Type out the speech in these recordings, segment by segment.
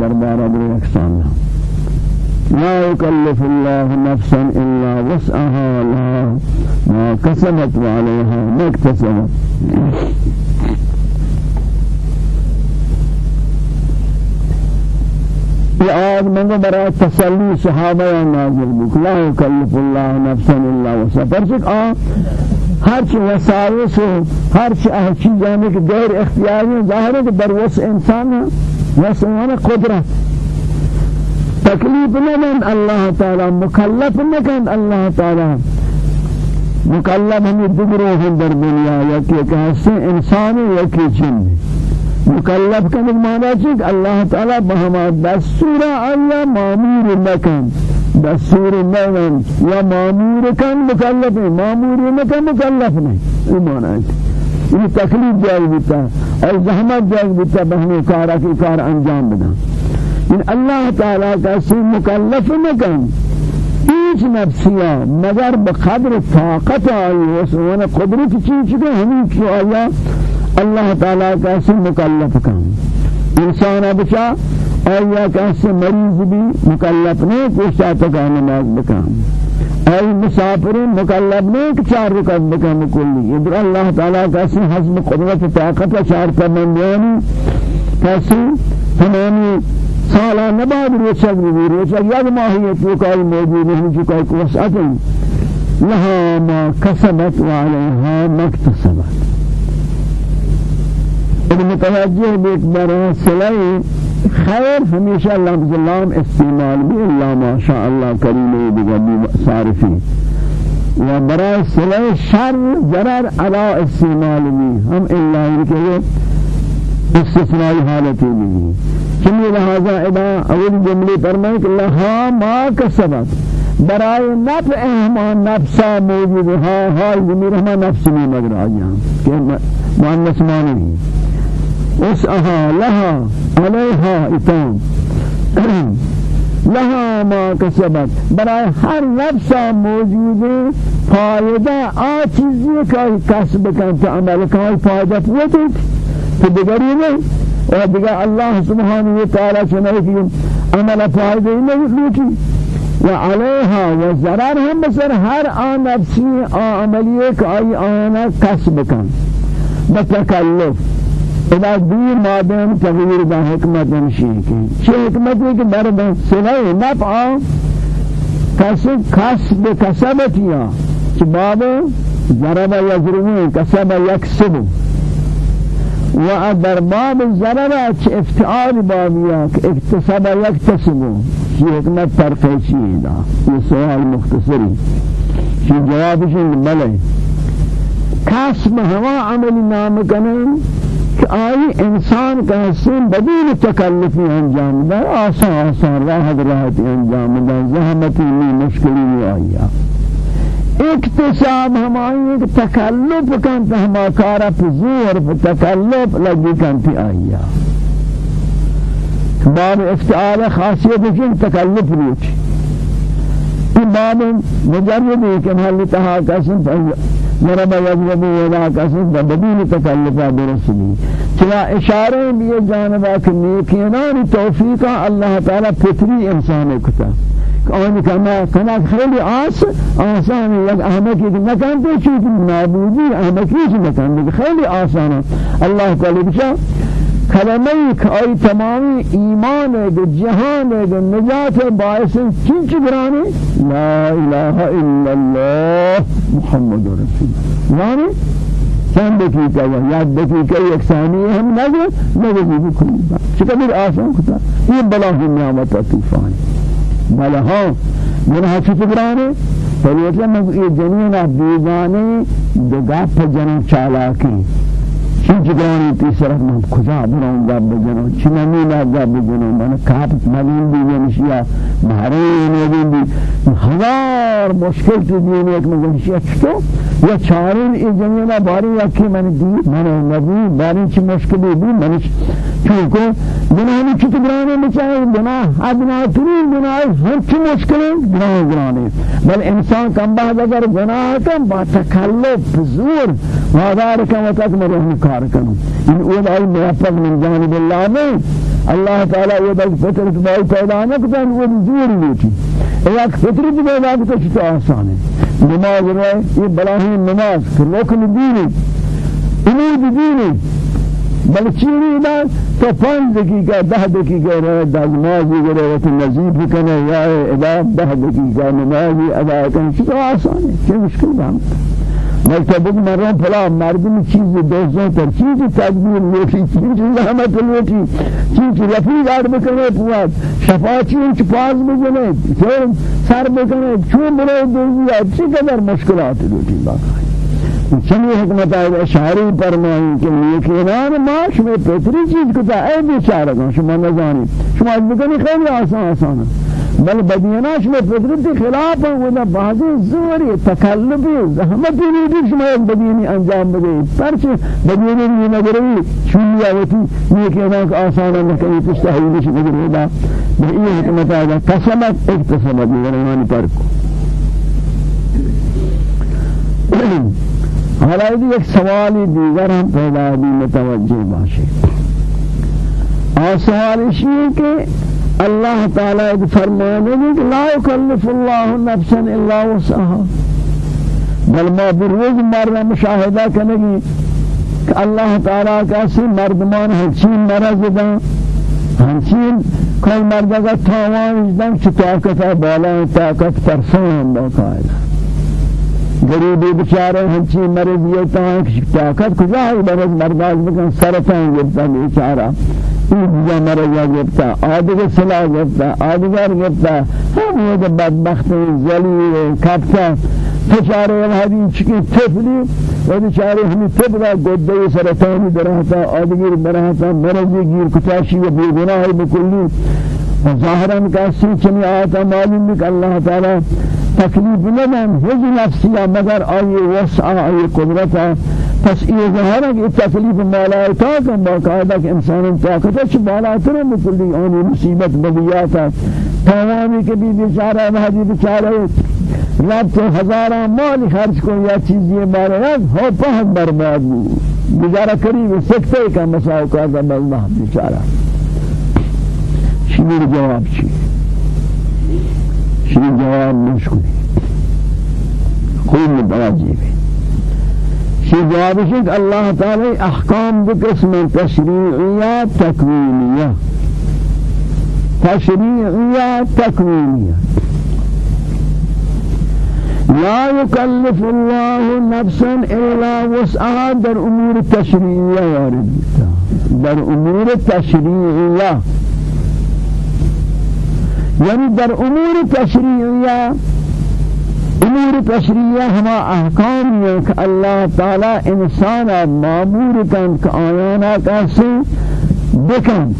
دربار ابو لا يكلف الله نفسا إلا وسعها لها ما كسبت وعليها ما اكتسبت. یہ آیت منگو برای تسلی صحابہ نازل بک لا یکلف اللہ نفسا إلا وسع پرچک آ ہر چی وسائس ہو ہر چی احچی جانے کے غیر اختیاری ظاہر ہے کہ در انسان ہے وسع قدرت. تکلیف نکن اللہ تعالی مکلف نکن اللہ تعالی مکلف ہمیں دگروں ہیں در دنیا یا کہ کہتے انسانی یا کہ جن. مکلف کنگ مانا چیک اللہ تعالی بہما دستور آیا معمور نکن. دستور نکن یا معمور کن مکلف نہیں معمور نکن مکلف نہیں یہ تکلیف جائز بیتا اور زحمت جائز بیتا بہنے کارا کی کار أنجام بنا. إن اللہ تعالی کا سی مکلف نکن هیچ نفسیا مگر بقدر طاقت آئی وسوان قدرت چیز چکے ہمیں کی آیا؟ اللہ تعالی کا سے مکلف کام انسان بچا آیا کیسے مریض بھی مکلف نہیں کوشتا تکا نماز بکام ای مسافر مکلف نہیں کہ چار رکعت بکام کلی ادھر اللہ تعالی کا سے حزم قدرت طاقت چار پابندیانی کیسے تمامی سالہ نباد روچک بھی روچک یک ماہیت وکائی موجود ہے جو کوئی وسعت لها ما كسبت وعليها ما اكتسبت. إن متوجہ بیت برا سلائی خیر ہمیشہ لفظ لام استعمال بھی اللہ ما شاء اللہ کریم بگبی صارفی و برای سلائی شر ضرر علا استعمال بھی۔ ہم اللہ انکے استثنائی حالتی بھی چمی لہذا ادا اول جملی فرمائے کہ لہا ما کسبت برای نفع احمان نفسا موجود ہاں حال جمیر ہما نفس میں مگر آجاں کہ معنس معنی وسعها لها عليها إتام. لها ما كسبت. برای هر نفس موجود فائدہ آ چیزی کا کسب کن تو عمل کا فائدہ پوتی تو دیگری سبحانہ و تعالی چنائے کہ عمل فائدہ نہیں لوٹی. وعليها وزرار هم بسر هر آن نفسي آن عملية كأي آن كسب كان بتكلف ادا دور مادم تغییر با حکمت نشی کی چه حکمت ہے کہ درد سلائی نفع کسب کسب کسبتیا چه باب ضرب یضربون کسب یکسب و در باب ضرب چه افتعال بابیا اکتسب یکتسب چه حکمت ترقیچی دا. یہ سوال مختصری. چه جوابش بلے کسب ہوا عمل نام کنن؟ آئی انسان کا حسن بدون تکلفی انجام دا آسان آسان راحت راحت انجام دا زحمتی نہیں مشکلی نہیں آیا اکتساب ہمائی ایک تکلف کن تا ہما کارا پی زور پی تکلف لگی کن تی آیا باب افتعال خاصیت کن تکلف روچ. باب مجرد ہے کہ محل تہا قسم ضرب يجلب ولا كسب بدون تكلف برسله چلا اشارے بھی جانبا کہ نیکیان توفیق اللہ تعالی فطری انسان کو آن کما کنا خیلی آس آسان یک احمقی که نکن تو نابودی احمقی چی نکن خیلی آسان. الله تعالی بچه کلمه که آی تمامی ایمان ہے جهان ہے نجات باعث چین چی برانی لا اله الا الله محمد رسول یعنی چند دقیقہ یا یاد دقیقہ ایک ثانیہ ہم نظر نظر بھی بکلی چقدر آسان کتا. یہ بلا ہی نعمت طوفان. بلا ہاں گناہ چی برانی فریت لما یہ جنین بیگانے دگاہ پر جنم چالاکی. چی جگرانی تیسرت کجا برام گاب بجنو چی نمینا گاب بجنو من کافت ملین بھی ونشیا مہرین نبین بھی ہزار مشکل تی دین ایک من ونشیا چھتو یا چارین ای جنینا باری یکی من دی؟ من نبی باری چی مشکلی بھی من چونکو گناہی چی تگرانے بچائے گناہ ادنا ترین گناہ ہر چی مشکلی گناہ گرانے بل انسان کم بعد اگر گناہ کم با تکلف زور وادار کم وقت مرحم کار کنو ان اول آئی موفق من جانب اللہ میں اللہ تعالی یہ بل فطرت بائی پیدا نہ کتن وہ زور لیتی ایک فطرت پیدا کتا چتا آسان ہے نماز رہے یہ بلاہین نماز رکن دینی. امید دینی. بل چیری دا تو پانچ دقیقہ دہ دقیقہ رہے دا نمازی گرے وقت نزیب کنے یا ادا دہ دقیقہ نمازی ادا کنے چتا آسان ہے کیا مشکل بہم مکتب مرام فلا مردم چیز دوستوں پر چیز تدبیر لوٹی چیز زحمت لوٹی. چیز رفیق آر بکنے پواد. شفاچی انچ پاس بجنے پھر سر بکنے چون برے دوزی چی قدر مشکلات لوٹی؟ باقا چنی حکمت آئے اشعاری فرمائیں کہ یقینان ماش میں پتری چیز کتا اے بیچارہ شما نزانی شما بکنی خیلی آسان آسان بل بدیناش میں فطرت خلاف ہے وہ بعض زوری تکلفی زحمت نہیں دی شما بدینی انجام دے پرچ بدینی نہیں نگری چولیا ہوتی یہ کہنا کہ آسان ہے کہ تستحیل نہیں نگر ہوگا یہ حکمت ہے قسمت اکتسبت یعنی پر کو حالا ایک سوالی دیگر ہم پیدا بھی متوجہ باشے اور سوال اسی ہے کہ اللہ تعالی ایک فرمانے کہ لا يكلف الله نفسا الا وسعها. بل ما بروز مر مشاہدہ کرنے کہ اللہ تعالی کا سی مردمان ہنچین مرض دا ہنچین کوئی مرد کا تاوان اجدام چی طاقت ہے، بالا طاقت، ترسان ہم باقاعدہ۔ غریبی بیچارے ہنچین مرض یہ طاقت کجا ہے مرض مرداز بکن سرطان گرتا بیچارہ. اینجا مرا گرفتا. آدگر سلا گرفتا آدگر گرفتا. ہم یہ بدبخت زلی کپتا تچاره الهادی چکی تفلی و بیچارة همی تفلا گده سرطانی درهتا آدگر برهتا مرضی گیر کتاشی و بیگناه بکلی. و ظاهرا کسی چمی آتا معلوم بک اللہ تعالی تکلیف ندن هیچ نفسی مگر آئی وسع آئی قدرتا. پس ظاہر ہے کہ تکلیف مولا طاقت باقاعدہ کہ انسان طاقت ہے کہ مولا تر بکلی آنی مصیبت بدیات تمامی کے بھی بیچارہ مہدی بیچارہ رب تو ہزارہ مال خرچ کو یا چیزیں بارے رب ہو پہن برباد بھی گزارہ قریب سکتے کا مساو کا اللہ بیچارہ شمیر جواب چی؟ شمیر جواب مشکلی خوب متوجہ بھی شی جوابش کہ اللہ تعالی احکام بقسم تشریعیہ تکوینیہ تشریعیہ تکوینیہ لا يكلف الله نفسا الا وسعها در امور تشريعيه وارد در امور تشريعيه يعني در امور تشريعيه امور تشریعہ ہما احکام ہیں کہ اللہ تعالی انسان معمور کن کہ آیانا کسی بکن.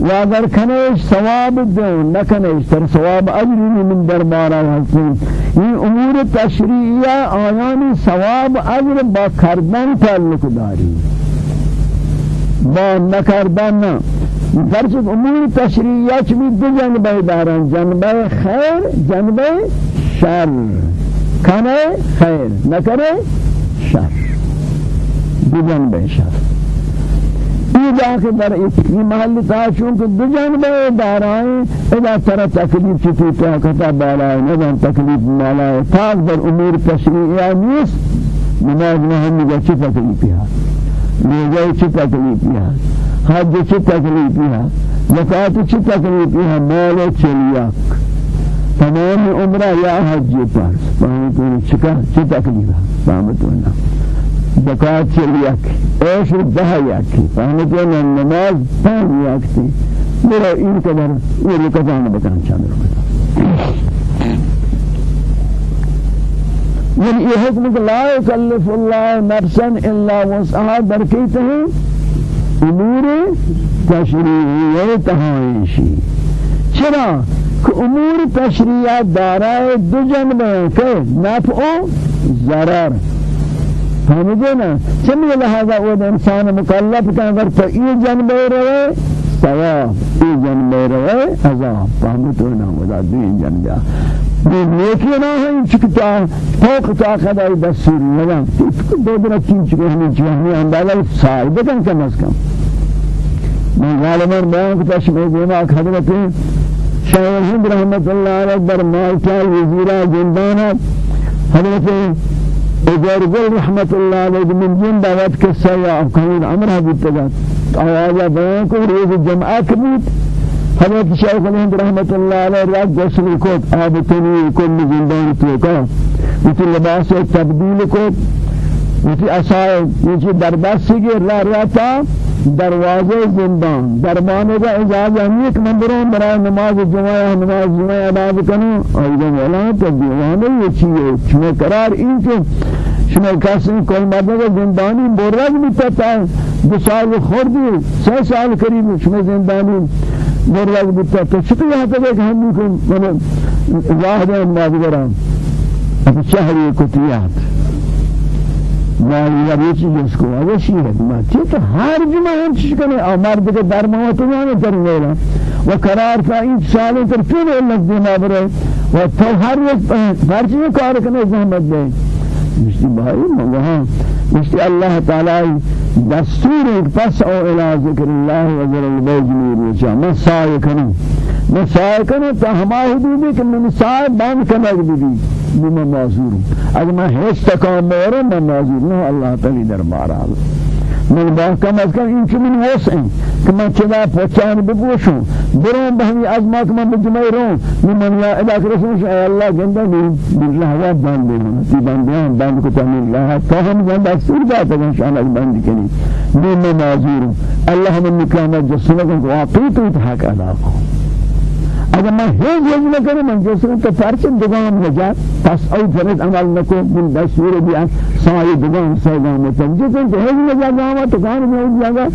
و اگر کنیش ثواب دو نکنیش تر ثواب اجری من دربارا حسن یہ امور تشریعیہ آیانی ثواب اجر با کردن تعلق داری با نکردن درچک امور تشریعیہ چمی دو جنبه دارن. جنبه خیر جنبه شر. کنه خیر نکنه شر. دو جنبه شر. یہ جا کے در اس محل تاشون کو دو جانبے دارائیں اذا ترى تکلیف چیتی طاقتا بالا ہے نظام تکلیف ہے تاک در امور تشریعیہ نیست. نماز میں ہم نگا چی تکلیفی ہے نگا چی تکلیفی ہے حج چی تکلیفی ہے زکاة چی تکلیفی ہے مال چلیاک تمام عمرہ یا حج پر فهمتون چکا چی تکلیف ہے فهمتون زکات چلیک ایش ده یکی فهمتون نماز پنج یکی میرا این قدر یہ کزان بکن چند رو یعنی یہ حکم کہ لا يكلف الله نفسا الا وسعها درکیت ہے امور تشریعی تہائشی چرا؟ کہ امور تشریعات دارائے دو جنبے کہ نفع و ضرر. سمجھے نا چمی لہذا وہ انسان مکلف کا اگر تو جنبے رہے ثواب یہ جنبے رہے عذاب فهمتو نا ودا دین جنبے دین نیکی نہ ہے چکتا فوق طاقت ای دستور لگا دو دن تین چکے ہمیں جہنی اندازہ سائے بکن کم از کم. من غالبا بیان کتا شمی دیما حضرت شاہ الہند رحمت اللہ علیہ در مالکہ وزیرہ زندانہ حضرت اجار گل رحمت اللہ علیہ من جن دعوت قصہ یا افکان عمرہ بیتگا آوازہ بیان کو روز جمعہ کبوت حضرت شیخ الہند رحمت اللہ علیہ رات غسل کو آب تنی کل زندان تو کا مثل لباس تبدیل کو مثل اسائے یہ در دست سے را رہتا دروازے زندان. دربانے کا اجازت نہیں کہ مندروں برائے نماز جمعہ نماز جمعہ ادا کروں اور یہ مولا تو دیوانے یہ چیز چنے قرار ان شما کسی کل مرد زندانی برگ بیتا دو سال خوردی سه سال قریب شما زندانی برگ بیتا تو چطور یہاں تک ہم کو واحد مادگران اب شهری کتیات. مالی ریچی جس کو؟ اوشی ہے ما چیت ہر جمعہ ہم چیز کرنے اور مرد کے درمہ تو جانے تر میرا و قرار کا این سال تر پھر لگ دینا برے و تو ہر ہر چیز کار کرنے زحمت دے مشتی بھائی وہاں مشتی اللہ تعالی دستور ایک پس أو إلى ذکر اللہ و ذر البیج نور وچا میں سائے کروں میں سائے کروں تو ہما حدودی کہ میں سائے بند کنگ بھی بما معذور اگر میں ہیچ تکام مورا میں معذور نہ اللہ تعالی دربار آل من با کم از کم این من وسع. که من چلا پچان بگوشم برون بهمی از ما که من بجمعی رون من یا ادا کرسونش ای الله گنده بی بالله و بند بگم تی بندیان بند کتا من الله تا هم زند اکسور بات اگر شان از بند کنی من معذورم الله من نکامت جسنه کن واقعی تو حق ادا کن اگر میں ہیج ہیج نہ کروں میں جیسے تو فرچ دگان نجات پس أو فرض عمل نہ کو من دستور بھی سائے دگان سائے میں تم جیسے تو ہیج نہ جاوا تو کان میں جاگا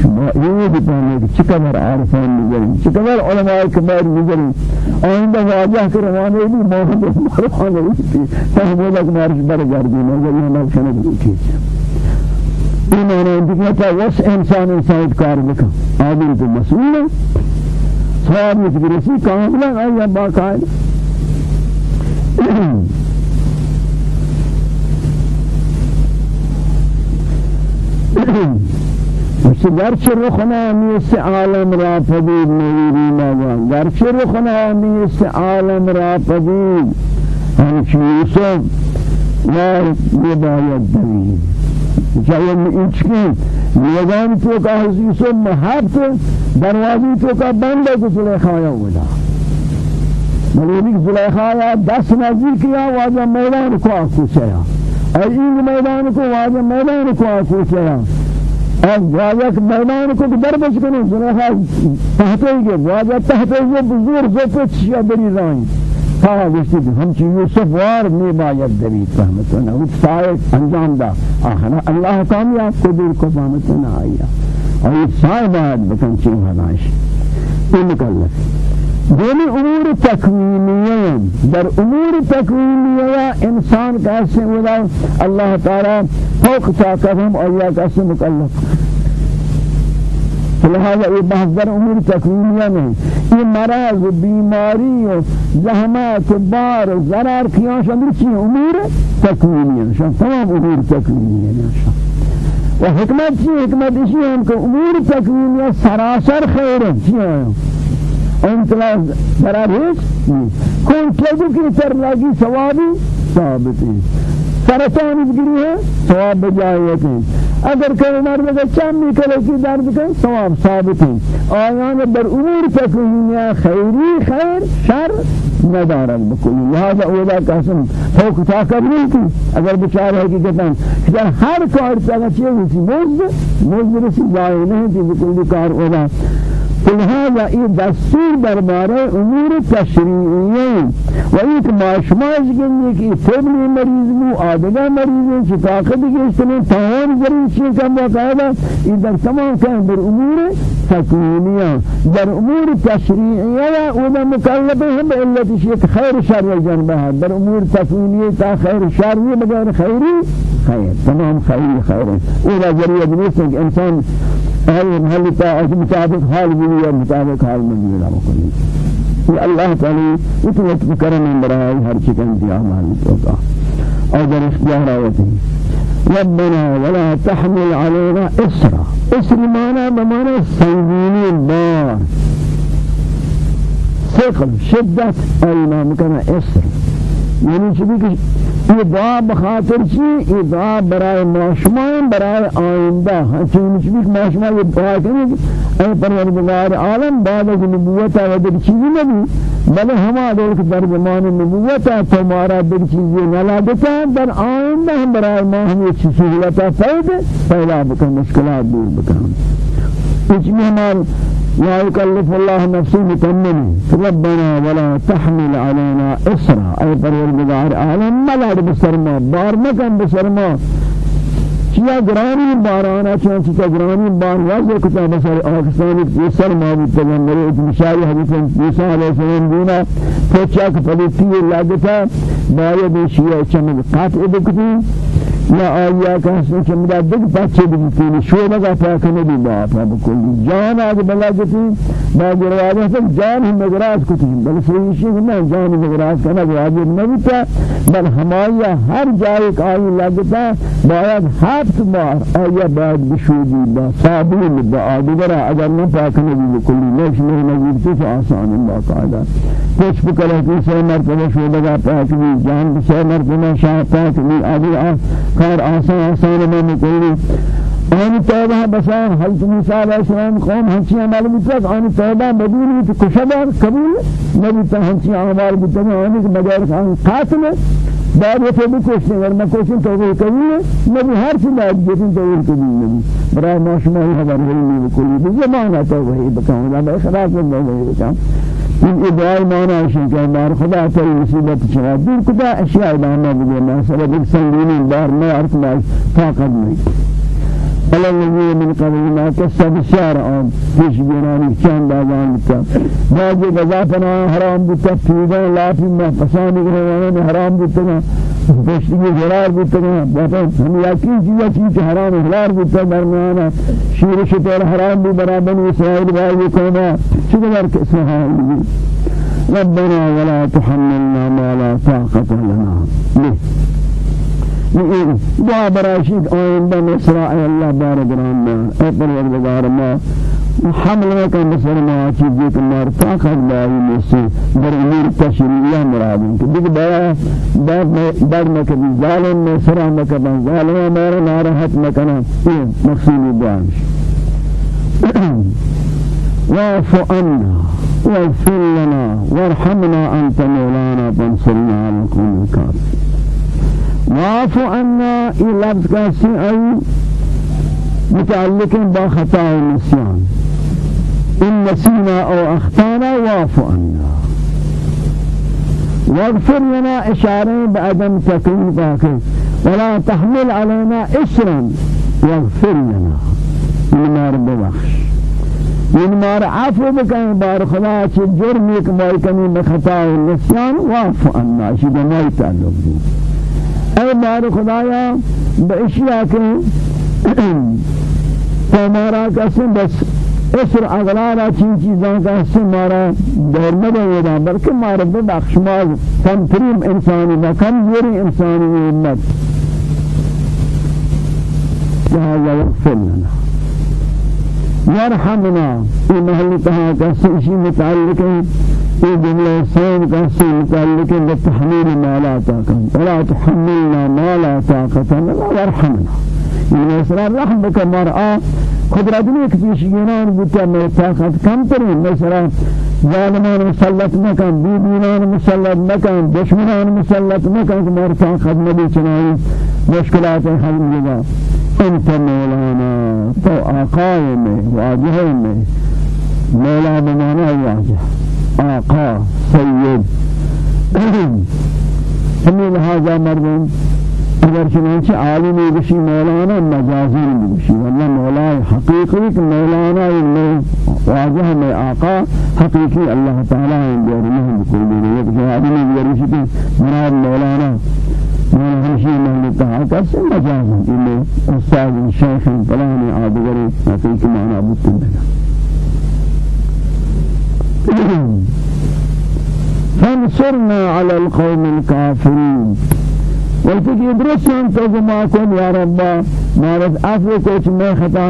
شما یہ بھی پانے کہ چقدر عارفان نظر چقدر علماء کبار نظر آئندہ واجہ کے روانے بھی موحد مروانے بھی تحمیل اک مارش برگردی نظر یہ نقشن بھی ایمان اندکتا وس انسان انسان کار بکن. آدم تو مسئول. ہے ثواب متبرسی کاملا آیا باقاعد گرچه رخنا نیست عالم را پدید نویری نگا گرچه رخنا نیست عالم را پدید همچی یوسف لا دوید جاي این چکی نیگان تو کا حسیس و محبت دروازی تو کا بند کو زلیخایا ودا ملیک زلیخایا دس نزدیک یا واجہ میدان کو آکو چیا اور این میدان کو واجہ میدان کو آکو چیا اور واجہ میدان کو در بچ کنه زلیخا تحت گئے واجہ تحت گئے بزرگ زپت شیا بری رائیں کہا گشتی ہم چی یوسف وار می باید دوید فهمتنا وہ سائے انجام دا آخر اللہ کامیاب کو دور کو فهمتنا آیا اور یہ سائے باید بکن چی ہدایش یہ مکلف. دونی امور تکوینیه. در امور تکوینیه انسان کیسے ودا اللہ تعالی فوق طاقت ہم آیا کیسے مکلف. لہذا یہ بحث امور تکوینیہ نہیں یہ مرض بیماری زحمات بار ضرر کیان شامل چی امور تکوینیہ شان تمام امور تکوینیہ شان و حکمت چی حکمت اسی ہم کہ امور تکوینیہ سراسر خیر چی ہے؟ انتلا ضرر ہے؟ کون کیسو کی سر لگی ثوابی؟ ثابت ہے۔ سرطان بگری ہے؟ ثواب بجائیت ہے۔ اگر کوئی مرد کا چم نکلے کی درد کا ثواب ثابت ہے آیان در امور تکوینیہ خیری خیر شر ندارد بکلی لہذا اولا قسم فوق طاقت نہیں تھی اگر بچار ہے کہ کہتا ہے ہر کار اگر چیز ہوتی مزد مزد رسی جائے نہیں تھی بکلی کار اولا لہذا یہ دستور دربارے أمور تشریعی و ایک معاشماش گنی کی طبلی مریض مو آدگا مریض چی طاقت گشتنے تمام کا باقاعدہ یہ در تمام کہیں در امور تکوینیہ در امور تشریعیہ و مکلب ہم علت شیخ خیر شر جنبہ در امور تکوینیہ تا خیر شر بغیر خیری خیر. تمام خیر اولا ذریعہ نیست کہ انسان هل محل مطابق حال بھی مطابق حال میں بھی رہا کوئی اللہ تعالی اتنا کرم برائے ہر چکن دیا مالک ہوگا اور در اختیار آوتی ربنا ولا تحمل علينا إصرا. إصر مانا بمانا سنگيني بار ثقل أي ما مكان إصر. يعني چی کہ یہ دعا بخاطر چی؟ یہ دعا برای معاشمان برای آئندہ ہنچین چی کہ معاشمان یہ دعا کرنے اے پروردگار عالم بعد از نبوتا و در چیزی نبی؟ بلے ہما دور کہ در زمان نبوتا تمہارا در چیزی نلادتا در آئندہ ہم برای ما ہم یہ سہولتا فائدہ پیدا بکن مشکلات دور بکن. کچھ میں ہمارا لا يكلف الله نفسا متمني ربنا ولا تحمل علينا إسرا أي پروردگار عالم ملاد بسرما بار مکن بسرما. چیا گرانی بارانا چون چیا گرانی بار واضح کتا بسر آکستانی بسر ما بود پیغمبر ایک مشاری حدیث موسیٰ علیہ السلام دینا. پوچھا کہ پلیتی لگتا باید شیعہ چمد قطع بکتی. یا آیا کسی که مدد بچه بگیتی شو مگا پاک نبی با پا بکلی جان آگ بلا گتی با جروازه تک جان هم مگراز کتی بل سویشی که نه جان مگراز کنا واجب نبیتا. بل همایا هر جای که آئی لگتا باید هفت بار آیا باید بشودی با صابون با آدگرا اگر نه پاک نبی بکلی نش نه نگیرتی تو آسان با قاعدة. کچھ بکره که سه مرتبه شودگا پاک بی جان بسه مرتبه شاه پاک آدی آه کار آسان آسان میں نکلی آنی توبہ بسان حضرت موسیٰ علیہ السلام قوم ہنچی عمال بتاک آنی توبہ بدون بھی کشبار قبول. نبی تا ہنچی عمال بتاک آنی کہ مجال خان قاتل. بعد وہ تو بکشنے اگر میں کوشن توبہ قبول. نبی ہر چیز بعد جتن توبہ قبول نبی برای ما شما خبر علمی بکلی بزمانہ توبہ بکاؤں لا خلاف توبہ بکاؤں این ادعای مانا شین که بار خدا تری مصیبت چرا دور کدا اشیاء ادامه بگه مثلا یک سنگینی بار ما عرف ما طاقت نہیں فلا الذي من قبل ما كسب الشارع پیش جنانی چند آزان بتا بعضی غذا حرام بتا پیدان لافی ما پسانی گروانان حرام بتا پشتی جرار بتا بتا ہم یقین چیزا چیز حرام حلال بتا درمیانا شیر شتر حرام بھی برابر اسرائیل بھائی کوما چقدر کسمها ربنا ولا تحملنا ما لا طاقة لنا ليه دعا براشید آینده مصر الله بارک رحمه ای پروردگار ما. حمل کا ما چیزی کہ مار طاقت داری مسی در امیر تشریعہ مراد کہ دیکھ بڑا بعد میں کہ ظالم میں کہ ظالم ہمارا ناراحت نہ کرنا یہ مقصود دعا واعف عنا واغفر لنا وارحمنا انت مولانا فانصرنا على القوم الكافرين. واعف عنا یہ لفظ کا سی متعلق با خطا إن نسینا أو أخطأنا واعف عنا. واغفر لنا إشارة بعدم تكليف آخر ولا تحمل علينا إسرا. واغفر لنا. لمار ببخش. لمار عفو بكن بار خدا. چه جرم یک مائی کنی بخطا و نسیان. واعف عنا. شده مائی تعلق بود. اے بار خدایا باشیا کے ہمارا قسم بس اسر اغلارا چین چیزاں کا اسم مارا دور میں دے بلکہ مارا بخش مال کم تریم انسانی و کم زوری انسانی امت لهذا يغفر لنا. يرحمنا في محل تها كسيشي متعلق في جملة سين كسي متعلق بالتحميل ما لا طاقة ولا تحملنا ما لا طاقة لنا وارحمنا يعني مثلا رحمك مرأة قدرت نہیں کہ پیشگینان بوتا میں طاقت کم ترین مثلا ظالمان مسلط مکن بی دینان مسلط مکن دشمنان مسلط مکن کہ مار طاقت نبی چنائی مشکلات حل لگا انت مولانا تو آقای میں واجہ میں مولا بمانا واجہ آقا سید. ہمیں لہذا مردم اگر چنانچہ عالمی بشی مولانا مجازی بشی والله مولا حقیقی کہ مولانا واجہ میں آقا حقیقی اللہ تعالی ہے جو نہیں بکل دے ایک جواب میں یہ رشی کہ مراد مولانا مولانا ہمشی محل تعاقا سے مجازی انہیں استاد شیخ فلان آدگر حقیقی معنی بکل دے فانصرنا على القوم الكافرين وقتی کہ درستان تو گما کن یا ربا مارد عفو کچھ میں خطا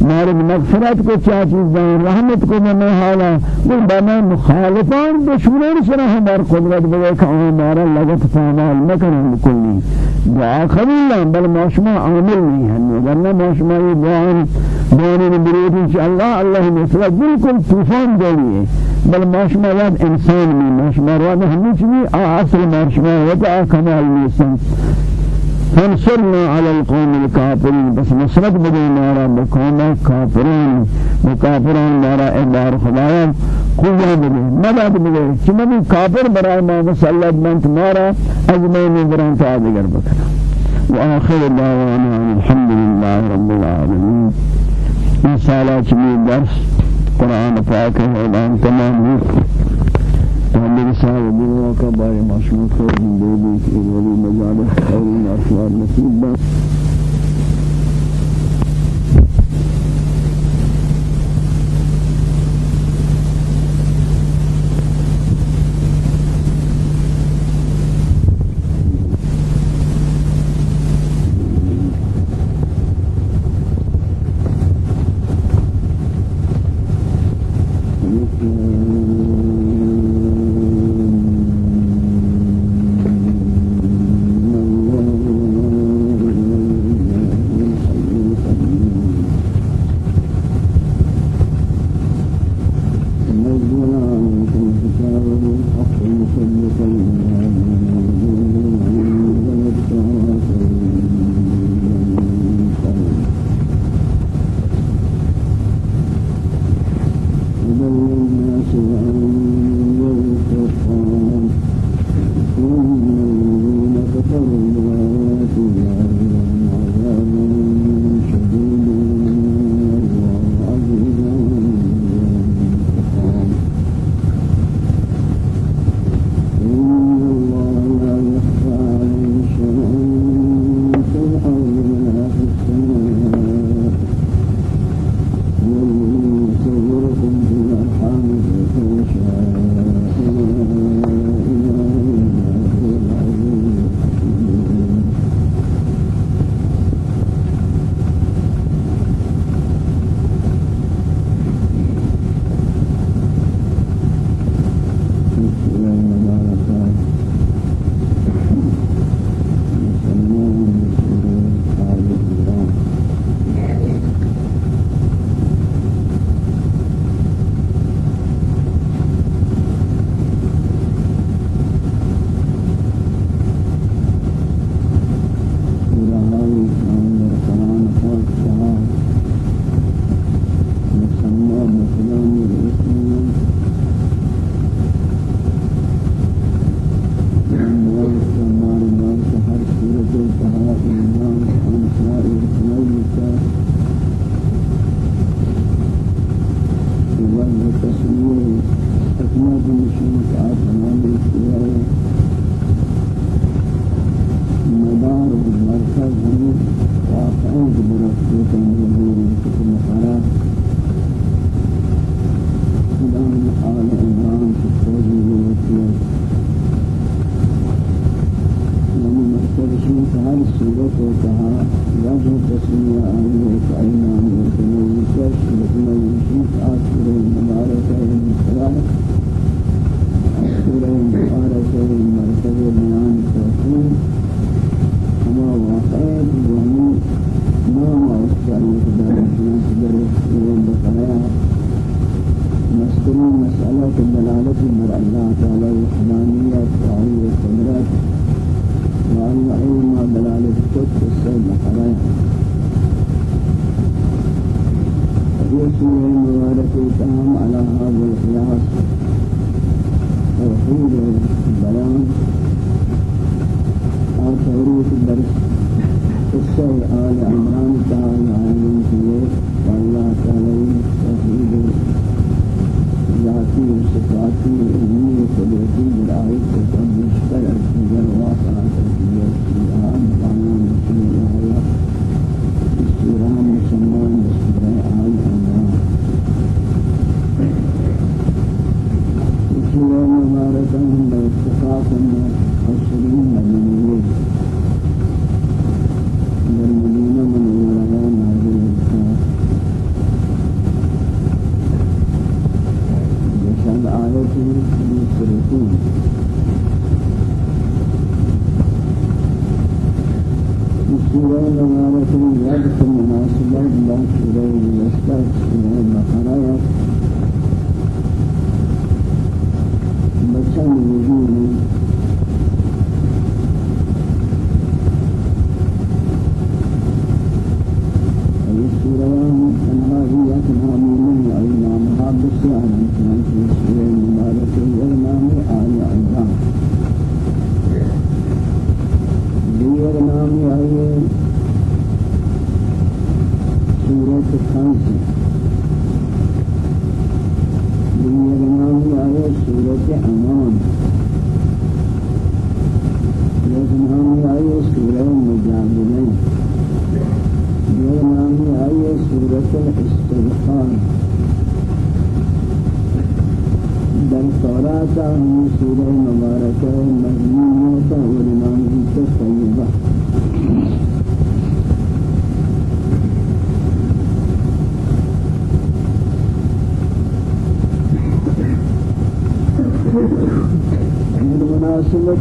مارد مغفرت کو چا چیز دیں رحمت کو میں حالا وہ بنا مخالفان دشمنان سنا ہمار قدرت بگے کہ ہمارا لگت فعمال مکنن کلی دعا قبول بل ماشما عامل نہیں ہے ورنہ ماشما یہ دعا دعانے برید انشاءاللہ اللہ نصرت بالکل طوفان دلیے بل ماشما یاد انسان میں ماشما رواد ہمیں چیزی اصل ماشما وجہ کمال نیسن فانصرنا على القوم الكافرين بس نصرت بدي نارا بقوم كافرين وكافرين نارا ادار خدايا قوة بدي مدد بدي كما بي كافر براي ما مسلط من تمارا اجمعين بران تعالى بكرا واخر دعوانا الحمد لله رب العالمين ان شاء الله درس قرآن پاک اعلان تمام محمد صاحب دنیا کا بارے معصوم کو دی کہ ولی مجالس اشوار نصیب بس.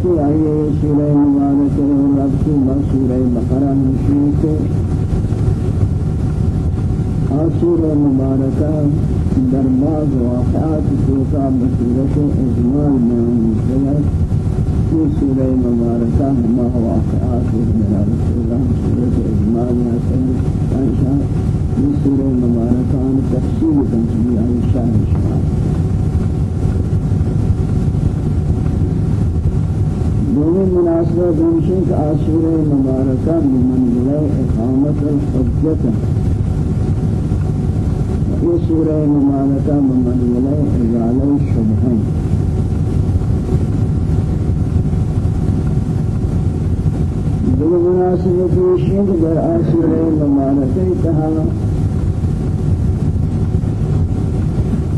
مناسبت آئیے سورہ مبارک رب کی سورہ بقرہ مشروط آسور مبارکہ در بعض واقعات سوکا بصورت اجمال بیان مشکلت في سورة مباركة ما واقعات من رسول الله سورة إجمال ناسل عائشة في سورة مباركة تفصيل تنسبي عائشة الشمال دومی مناسبة دمشق آسور مبارکہ بمنزلہ اقامت الحجت یہ سورہ مبارکہ بمنزلہ ازالہ الشبہن دو مناسبة دمشق در آسور مبارکہ تہا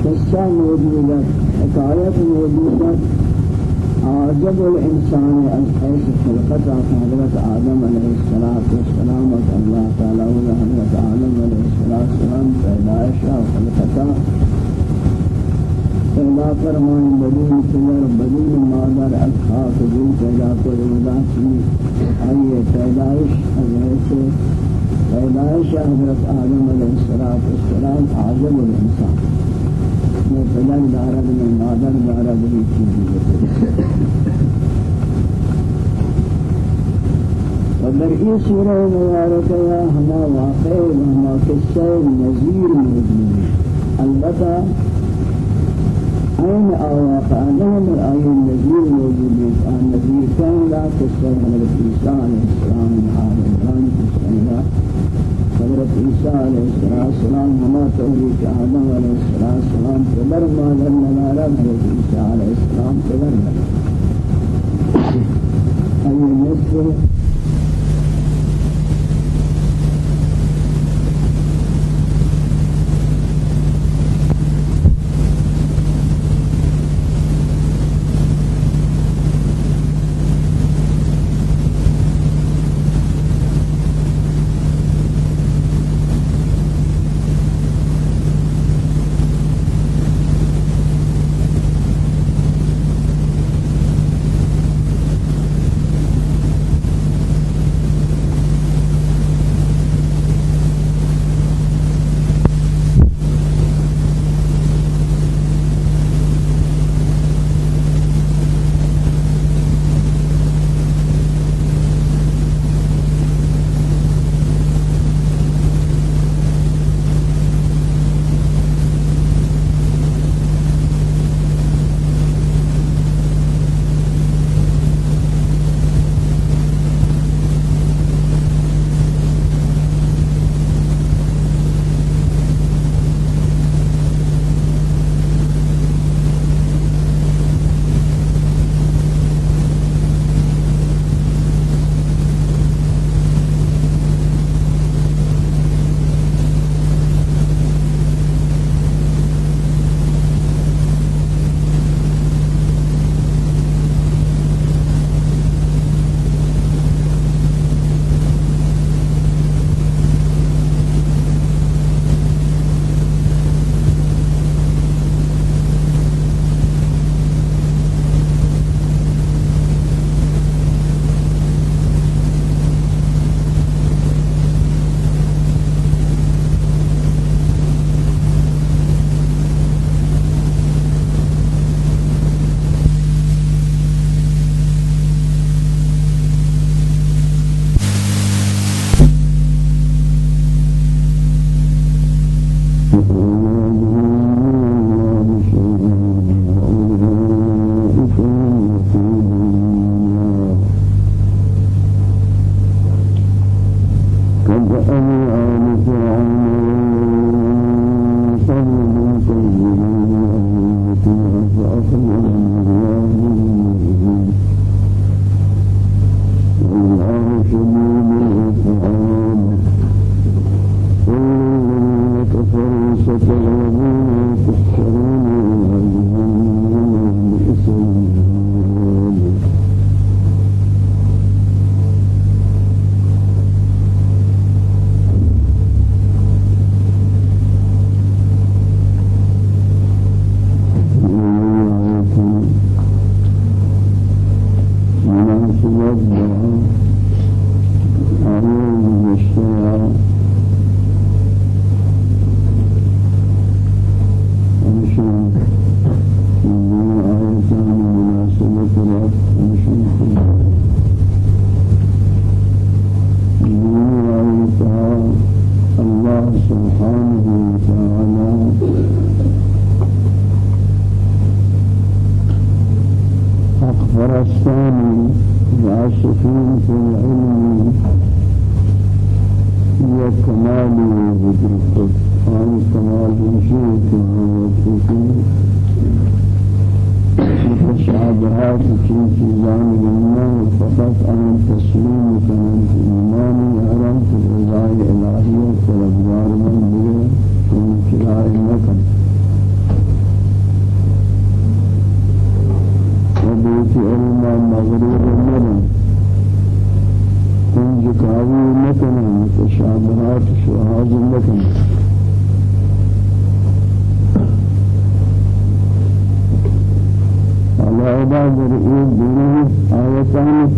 قصہ موجودت حکایت موجودت عجب الإنسان عن حيث خلقت حضرة آدم عليه الصلاة والسلام الله تعالى حضرة آدم عليه الصلاة والسلام پیدائش وخلقتا پیدا فرمان بدون سمر بدون مادر اخاق دل پیدا کر ودا کی آئیے پیدائش حضرت پیدائش حضرت آدم علیہ الصلاة والسلام عجب الإنسان. میں پدر دارد میں مادر دارد بھی چیزی ودر ای سورہ مبارکہ یا ہما واقع و ہما قصہ نظیر موجود البتہ این آواقع لهم الآية النذير موجود آن نذير كان لا قصة حضرت عيسى عليه السلام عمران قصة حضرت عیسیٰ علیہ السلام ہما توحید آدم علیہ السلام قدر مادر منارا حضرت عیسیٰ علیہ السلام قدر مادر أي نصف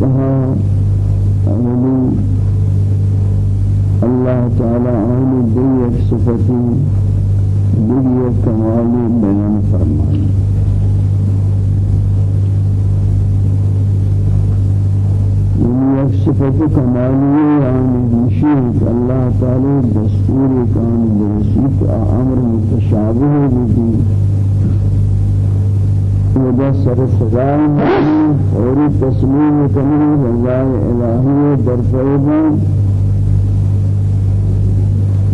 تها أولي الله تعالى عين دي صفتي دي كمالي بيان فرمان يعني صفت كمالي يعني مشيك الله تعالى دستوري كان برسيك أمر متشابه بدي وجہ سر سزائے اور تسلیم کنی رضائے الہی در فیضان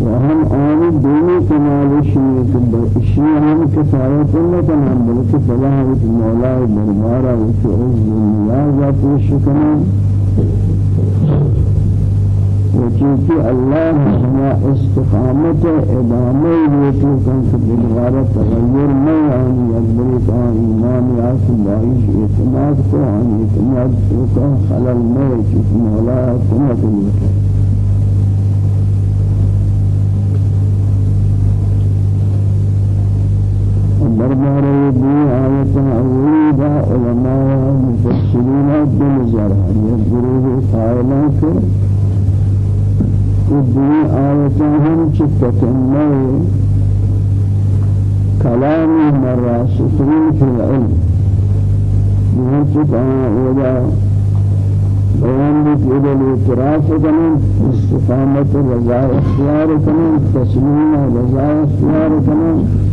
وهم آن دینی کمال شیئے شیئے ہم کفایت اللہ کنن بلکہ فلاحت مولا دربارہ وچعز نیازہ پیش کنن وچونکہ اللہ ہما استقامت ادامه لیتو کن کہ دوبارہ تغیر نہیں آنی اکبری کا ایمان یاس باعث اعتماد کو آنی اعتماد کو کا خلل نہیں چونکہ مولا سمت لیتو دربارہ دی آیت علماء مفسرین ظاہر یہ گروہ قائلہ کے الدنيا آياتهم تتكلم كلام الراسخين في العلم. بهذا ولا بيان بكذا الاعتراف كمان استقامة الرضا اختيار كمان تسليم الرضا اختيار كمان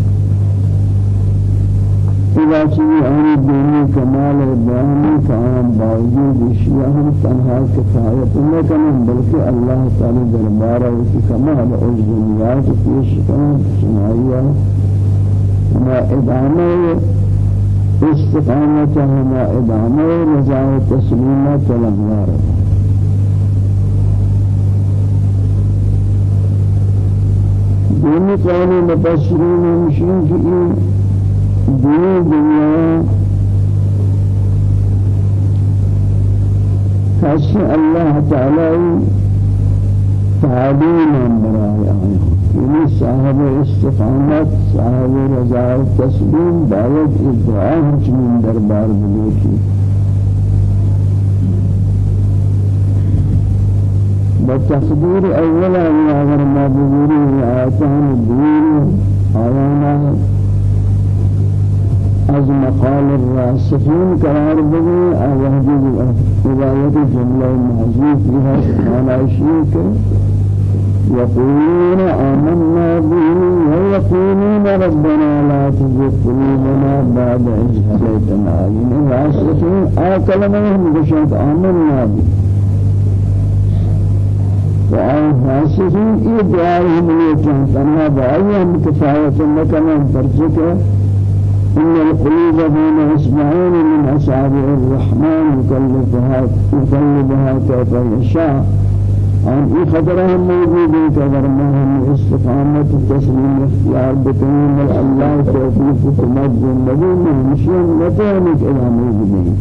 چیزی آنی دینی کمال بیانی کام باوجود اشیاء ہم تنہا کفایت نکنن بلکہ اللہ تعالی دربارہ اسی کمال از دنیا کی پیش کنن سنائیہ ہما ادامہ استقامت ہما ادامہ رضا تسلیمہ طلبوار دینی قول مبشرین مشین کی دین دنیا خاص الله تعالى تعليم برای آیا صاحب استقامت صاحب رضا تسلیم باید ادعا همچنین دربار بلوکی بتقدير أولا أگر ما بزوری آیتان دین آیانا از مقال الراسخين قرار بگی آوازی روایت جمله محذوف بها معنی شیء يقولون آمنا به ويقولون ربنا لا تزغ قلوبنا بعد إذ هديتنا يعني راسخين آكلنا هم بشهد آمنا به. وآن راسخين إيه دعائهم ليتهم فنها بأيهم كفاية لكنا فرجك إن القلوب بين إصبعين من أصابع الرحمن يكلفها يكلفها كيف يشاء. عن إيه خبرهم موجودين كبرناهم استقامة التسليم اختيار بتنين الله توفيق تمد النبي من مشين لتانك إلى موجودين.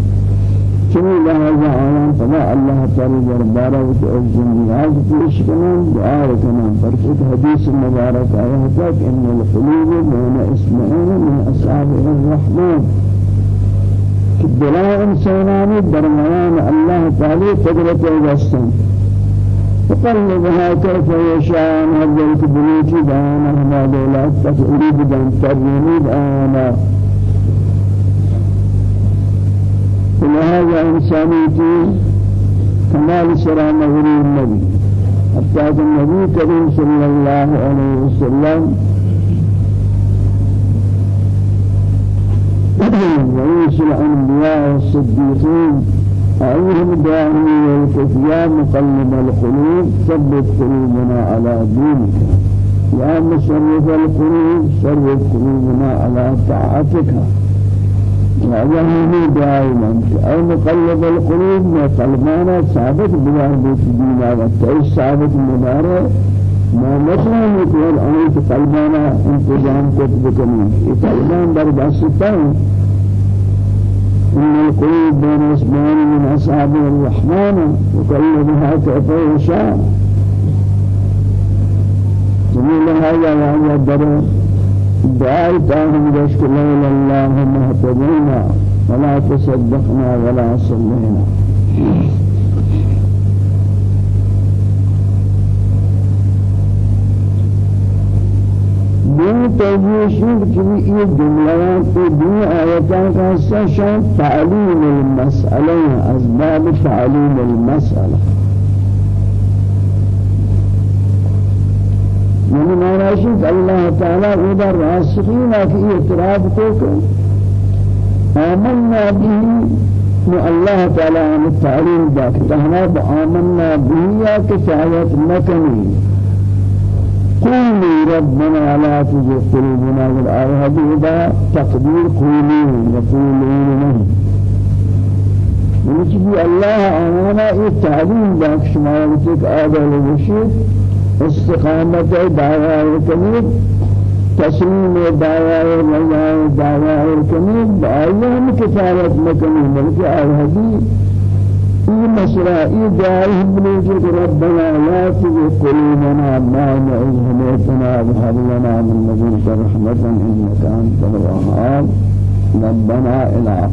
چنی لہذا آیان فلا اللہ تعالی دربارہ و عز نیاز پیش کنن دعا کنن پر ایک حدیث مبارک آیا ان القلوب بین اسمعین من اصحاب الرحمن. کہ دلا انسانانی درمیان اللہ تعالی قدرت وستن فقلبها كيف يشاء نهضت بنيتي دانا هما دولات تفعيل بدن ترميد آنا لهذا إنساني کی کمال سرا نبی حتى النبي كريم صلى الله عليه وسلم. ورئيس الأنبياء والصديقين أيهم داعي والكفيا مقلب القلوب ثبت قلوبنا على دينك. يا مصرف القلوب صرف قلوبنا على طاعتك. وعلمه دائما. أي مقلب القلوب ما قلبنا ثابت بلا بيت دينا والتعيش ثابت مدارة ما مثلا يقول أنت قلبنا انتظام كتب كمين قلبان در إن القلوب بين أسمان من أصحاب الرحمن وقلبها كيف يشاء. جميل هذا وهذا در دعاء تاهم رشك لولا الله ما اهتدينا ولا تصدقنا ولا صلينا. دین کہ یہ جملہ کو دو آیاتوں کا سشان تعلیم المسئلہ اسباب تعلیم المسئلہ من کہ اللہ تعالی اذا راسخین کی اعتراف کو کہ آمنا به الله تعالى التعليم ذاك تهنا آمنا به يا كفاية مكني قولي ربنا لا تزغ قلوبنا والآية هذه تقدير قولي يقولون له ونجي الله أمانا التعليم ذاك شمالتك آدل الوشيد استقامة دعوة الكميد تسليم دعوة الرجاء دعوة الكميد بأيام كفاية مكمل ملك آية في مسرائي دعائه بلوجك ربنا لا تزغ قلوبنا ما نعوذ هديتنا وهب لنا من لدنك رحمة إنك أنت ربنا إلى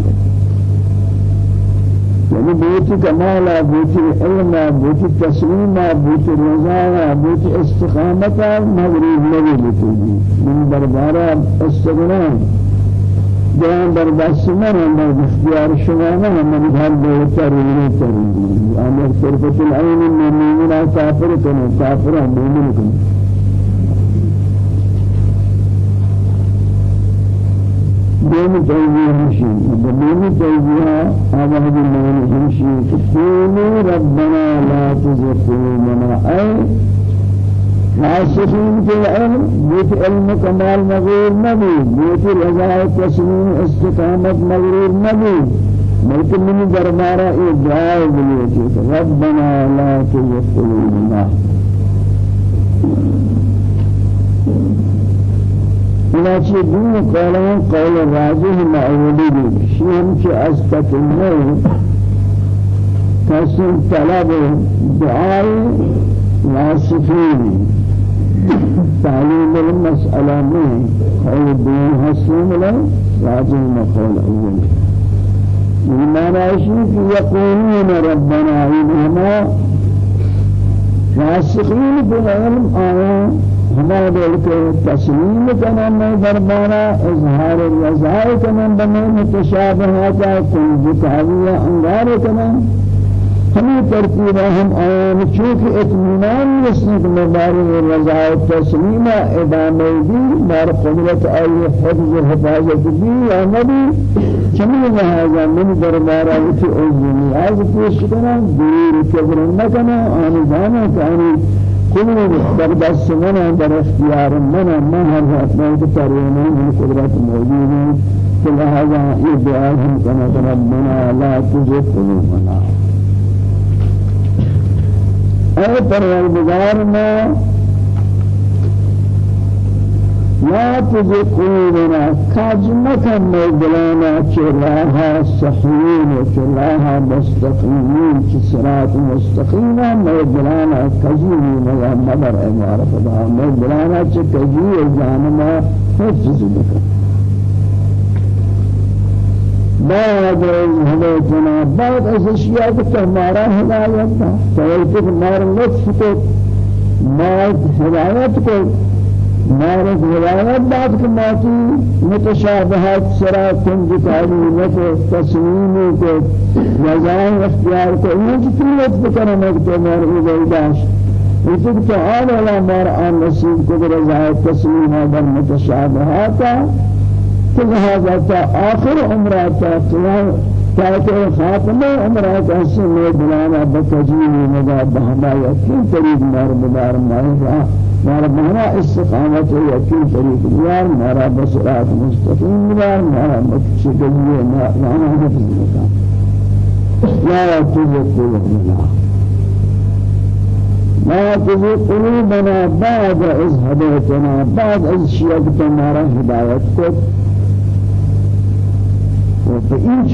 يعني بوتي كمالا بوتي علما بوتي تسليما بوتي رضايا بوتي استقامتا مغرب نبي لتوجي من دربارا استغنان جان در دست من هم در اختیار شما من هم من هر بهتر و بهتر أمر طرفت العین المؤمنین کافر کنه کافر هم مؤمن کنه دوم توجیه همشی دوم توجیه آواز من همشی قولوا ربنا لا تزغ قلوبنا أي راسخين في العلم بيت علم كمال مغرور نبي بيت رضا تسليم استقامة مغرور نبي بلکہ من دربارہ یہ دعا ربنا لا تزغ قلوبنا چنانچہ دون قولان قول راجح معولی بھی شیہم کے از تکنو کسن طلب دعائی واسفین تعليم المسألة من قول دين حسن له راجع مقول أول. بمعنى شيء يقولون ربنا إنما راسخين بالعلم آية ہمارے دل کے تسلیم کرنا میں دربارہ اظہار الرضا کرنا بنے متشابہات کل بتاویہ انگار کرنا ہمیں ترتیب ہم آن چونکہ اطمینان نسنک مبارک رضا و تسلیم ادامه دی مار قدرت آئی حفظ حفاظت دی یا نبی. چمی لہذا من دربارہ وچی عزمی آز پیش کنا دیر کبر کانی کل در دست منا در اختیار منا من ہر حتمان کے ترینی من قدرت موجود ہے کہ لہذا یہ دعا ہم کنا ربنا لا تزغ قلوبنا. اے پروردگار میں لا تزغ قلوبنا كاجمك ميدلانا چراها صحيين وچراها مستقيمين صراط مستقيم ميدلانا كجيني ملا مدر عبارة دا ميدلانا چكجي جانما حفظ بك. بعد هدایتنا بعد از اشیاء که ہمارا ہدایت تھا تو کہ مارد ہدایت بعد کہ ماتی متشابہات سرا کنج کاری نکو تسلیم کو رضائن اختیار کو انہیں جتنی لطف کرنے کو مارد ہدایت وجد تعالى لا آن نصيب قدر رضا تسلیم در متشابهات فلهذا آخر عمرات تاکہ خاتمہ عمرات میں بلانا بتجیل مدى بہما یقین طریق مار بدار مارا مارا بہما استقامت یقین طریق دیار مارا بسرات مستقیم دیار مارا مکشکلیے مارا حفظ مکان لا تزق قلوبنا لا تزق قلوبنا بعد إذ هديتنا بعد إذ شيئت مارا هدايت كت فإن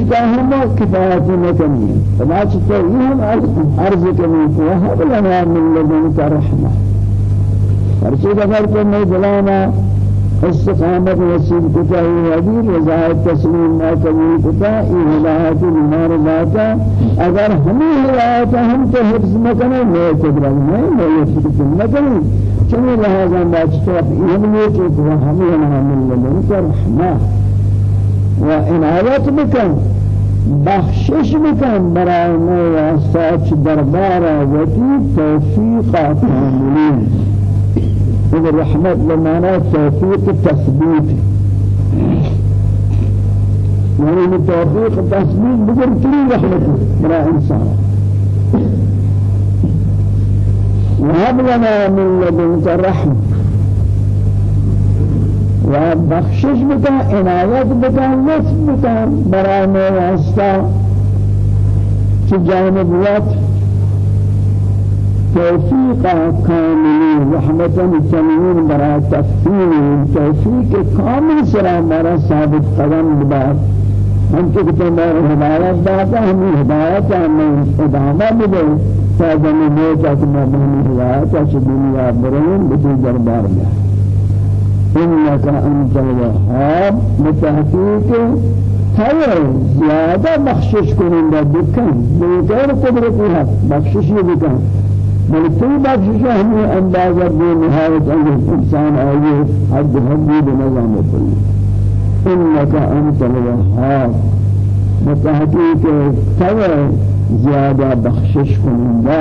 نکنی فما چکا یہ ہم عرض کہ وہب لنا من لدنك رحمة. فرچے دفر کو میں دلانا استقامت نصیب کتا ہے حدیر رضایت تسلیم ما قبول کتا ای ہدایت المار ذاتا اگر ہمیں ہدایت ہم تو حفظ مکنے میں قدرت میں یہ فکر مکنے چنی لہذا باچتا ہے ہم یہ چکا ہمیں لنا من لدنك رحمة وعنایت بکن بخشش بکن برای ما واسطه دربار وتی توفیق کاملین این رحمت لمانا توفیق تثبیت يعني توفيق تثبيت بقدر كل رحمة برا إنسان. وهب لنا من لدنك رحمة. و بخشش بکن عنایت بکن لطف بکن برای کہ جانب وقت توفيق كامل رحمة تنوين برا تفصيل توفيق كامل سلام برا ثابت قدم ببار ہم کے کتنے بار ہدایت داتا ہمیں ہدایت ہمیں ادامہ بدے فاضل موت اکمہ بہنی ہدایت اچھ دنیا برین بجی دربار میں إنك أنت الوهاب بتحقيق خير زيادة بخشش کننده بکن بغیر قدرتی هست بخششی تو بخشش همین اندازه بے نهایت انسان آئیے حد حدی بنظام کلی إنك أنت الوهاب. بتحقيق خير زيادة بخشش کننده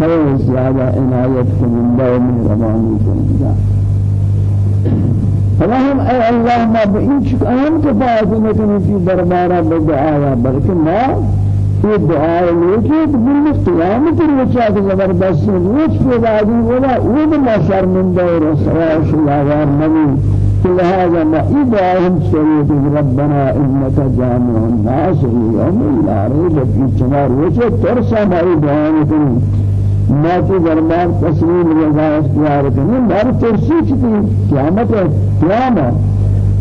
خير زيادة عنایت کننده و مهربانی کننده. فلهم اي الله ما بإنش اهم كفاية نکنی في دربارہ بدعایا بلکہ ما یہ دعا لوٹے کہ بل قیامت روچا کے زبردست روچ کے بعد ولا وہ ما شرمندہ اور رسوا شلاوار نبی لهذا ما إبراهيم سيد ربنا إنك جامع الناس يوم لا ريب في جمار وجه ترسى ما إبراهيم ما تو دربار تسلیم رضا اختیار کنی مار ترسی چتی قیامت قیامت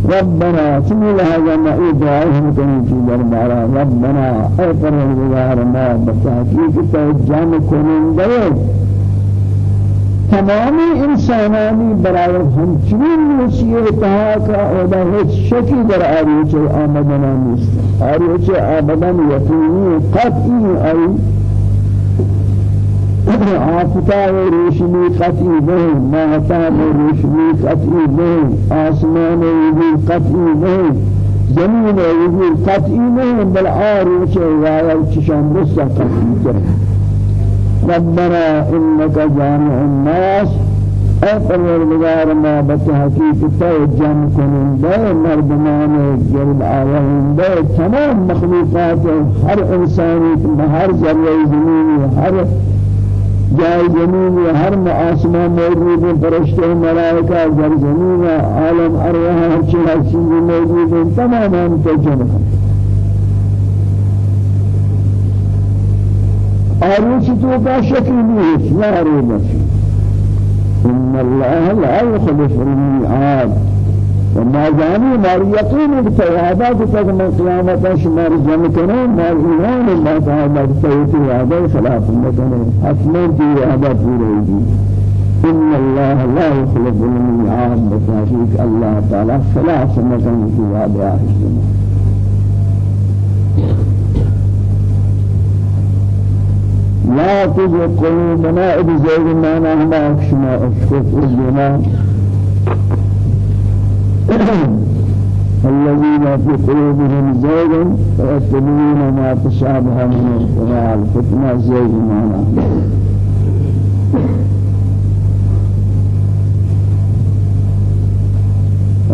ربنا سمي لهذا ما إدعائهم كني في دربارا ربنا أي پروردگار ما بتحقيق تجام کنن دے تمامی انسانانی برای همچنین نصیحت ها کا اودا هیچ شکی در آریچ آمدنا نیست. آریچ آمدن یقینی قطعی آئی آفتا و روشنی قطعی نہیں ماہتاب روشنی قطعی نہیں آسمان وجود قطعی نہیں زمین وجود قطعی نہیں بل آروش وآیا چشم رسا قطعی کرے ربنا انك جامع الناس اے پروردگار ما بتحقیق تو جمع کننده مردمان جلد آیانده تمام مخلوقات ہر انسانی ہر ذره زمینی ہر جائے زمین و ہر آسمان موجود ہیں فرشتے ملائکہ در زمین عالم ارواح ہر چیز چیز موجود ہیں تمام ہم اور یہ چیزوں کا شکل بھی ہے لا ریب ان اللہ لا يخلف الميعاد۔ جاني مار يقين تك من قيامة شمار جمع كنا مار إيمان ما تعالى بتوتي هذا خلاف حتمين في هذا پوريجي إن الله لا يخلف الميعاد بتحقيق الله تعالى خلاف مكنا في هذا لا تزغ قلوبنا إذ زيغنا نحن أكشنا أشكف الجنان الذين في قلوبهم زيغا فيتبعون ما تشابه من ابتغاء الفتنة زيغ معنا.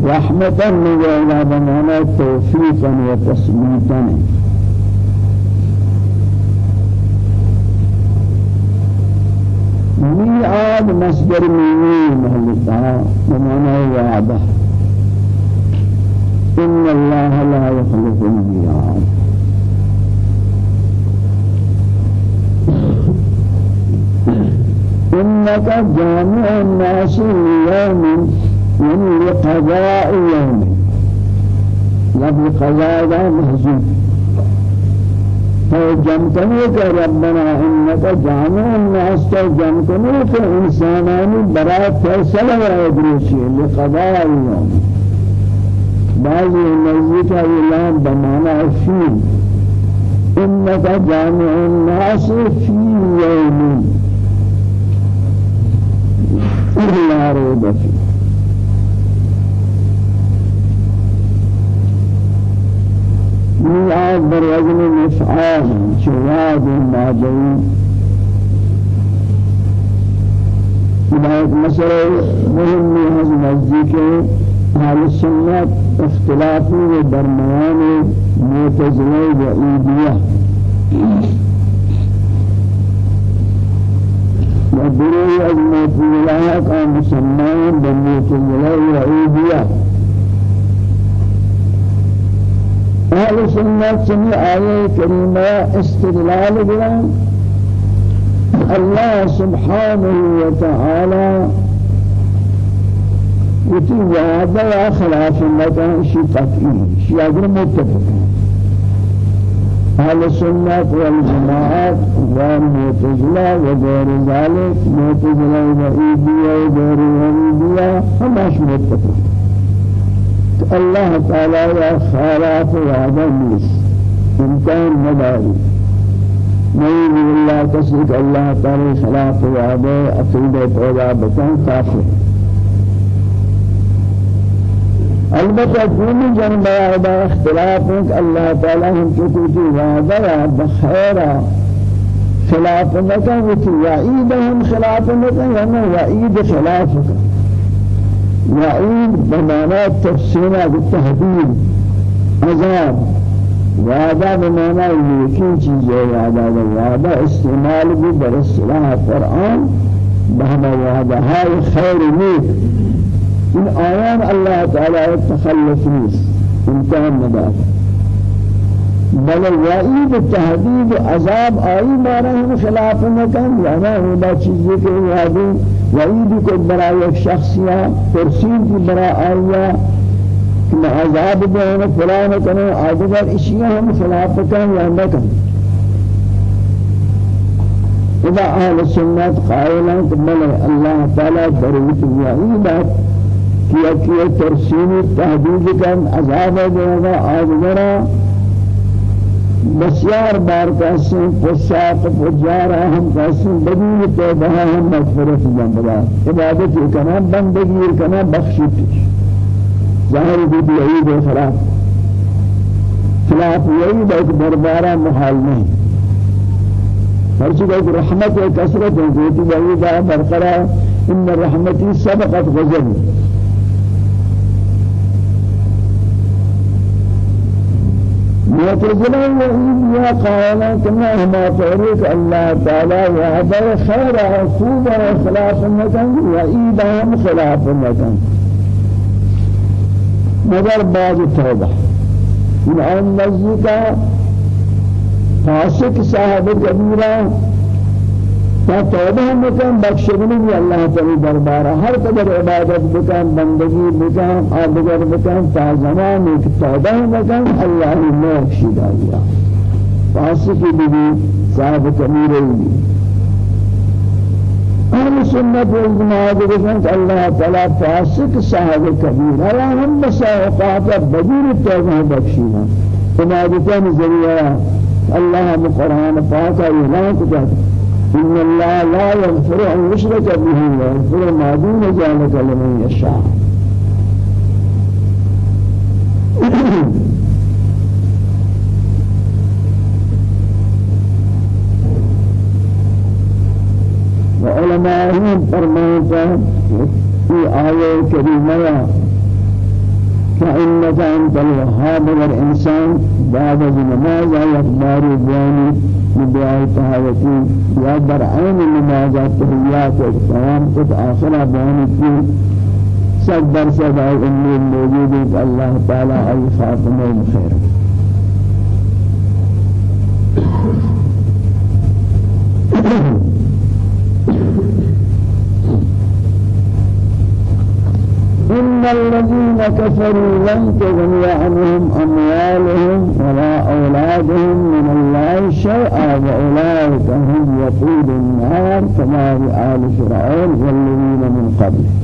رحمة من بمعنى توفيقا وتصميتا ميعاد مصدر ميمين مهلتها بمعنى وعده. إن الله لا يخلف الميعاد. إنك جامع الناس اليوم من لقضاء يوم. لفظ قضاء ده محزون. فجمتني ربنا إنك جامع الناس فجمتني كإنسانان براء فيصل ويدرسي لقضاء يوم بعض النزيك إلى بمعنى الفيل إنك جامع الناس في يوم لا ريب فيه ميعاد برجل مفعال شواد ماجي هدایت مسئله مهمی از نزدیک حال سنت اختلافی و درمیان معتزله و ایدیه. و بروی از معتزله کا مسلمان به معتزله و ایدیه. أهل سنت سمی آیه کریمه استدلال الله سبحانه وتعالى يتي وعده خلاف مكان شي قطعي شي اگر متفق أهل السنة والجماعات والمعتزلة وغير ذلك معتزلة وإيدية وغير وإيدية هماش متفق الله تعالى يا خلاف وعده نيس إمكان مداري. نہیں اللہ تصدیق اللہ تعالی خلاف وعدے عقیدہ پیدا بکن کافر البتہ دونوں جنبہ عبا اختلاف ہیں کہ اللہ تعالی ہم چکوٹی وعدہ بخیرہ خلاف نکن وتی وعید ہم خلاف نکن یعنی وعید خلاف وعید بمعنى تفسير التهديد عذاب. وعدہ بمعنى لیکن چیز ہے وعدہ وعدہ استعمال بھی در اصطلاح قرآن. بہما وعدہ ہائی خیر نیک إن آیان اللہ تعالی تخلف نیس امکان ندار بل وعید تهدید عذاب آئی مارا ہم خلاف نکن یعنی ہما چیزی کے وعدی وعید کو برای ایک شخصیہ ترسیم کی برا آیا کہ عذاب دین فلان کرے آدگر اشیاء ہم خلاف کریں یا کریں اذا أهل السنت قائلا بل الله تعالى دروت وعيدات کیا کیا ترسیم تحدید کن عذاب دیگا آدگرا بسیار بار کسی فساق فجارا ہم کسی بدون توبہ ہم مغفرت جنبلا عبادت کنا بندگی کنا بخشی ظاهر بھی یہی دے خلاف. خلاف یہی ایک دربارہ محال نہیں. چیز ایک رحمت و کثرت ہے جو دا برقرار ان رحمتی سبقت غضب معتزلہ وإذ قائلا كما هما طريق الله تعالى وهذا خير عقوبة خلاف المكان وإيدهم خلاف المكان مگر بعد توبہ ان آن نزدیکا فاسق صاحب کبیرہ تا توبہ مکان بخشنی بھی اللہ تعالی دربارہ ہر قدر عبادت بکن بندگی بکن آدگر بکن تا زمان ایک توبہ مکان اللہ نے بخشیدہ دیا فاسق بھی صاحب کبیرہ بھی أهل سنت والجماعة بجانب الله تعالى فاسق صاحب كبير هذا هم مساوقات بدون التوبة بخشينا كما بكان زريعة الله مقرآن فاك إعلان كتاب إن الله لا يغفر أن يشرك به ويغفر ما دون ذلك لمن يشاء. وعلماءهم فرمانتا في آية كريمة فإنك أنت الوهاب والإنسان بعد النماز يخبار بياني بدعاء تهاوتي يا برعين النماز تحيات والسلام قد آخر بياني في صدر صدع أمي الموجود الله تعالى أي خاتم الخير. إن الذين كفروا لن تغني عنهم أموالهم ولا أولادهم من الله شيئا وأولئك هم وقود النار كما آل فرعون والذين من قبل